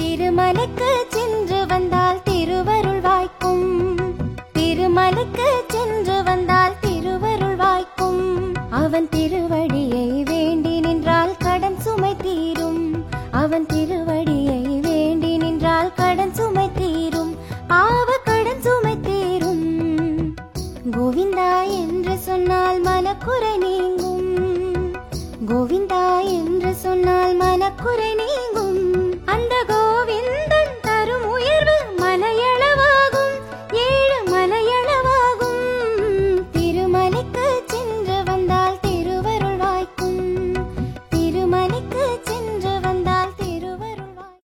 திருமலைக்கு சென்று வந்தால் திருவருள் வாய்க்கும். திருமலைக்கு சென்று வந்தால் திருவருள் வாய்க்கும். அவன் திருவடியை வேண்டி நின்றால் கடன் சுமை தீரும். அவன் திருவடியை வேண்டி நின்றால் கடன் சுமை தீரும். பாவ கடன் சுமை தீரும். கோவிந்தா என்று சொன்னால் மனக்குறை நீங்கும். கோவிந்தா என்று சொன்னால் மனக்குறை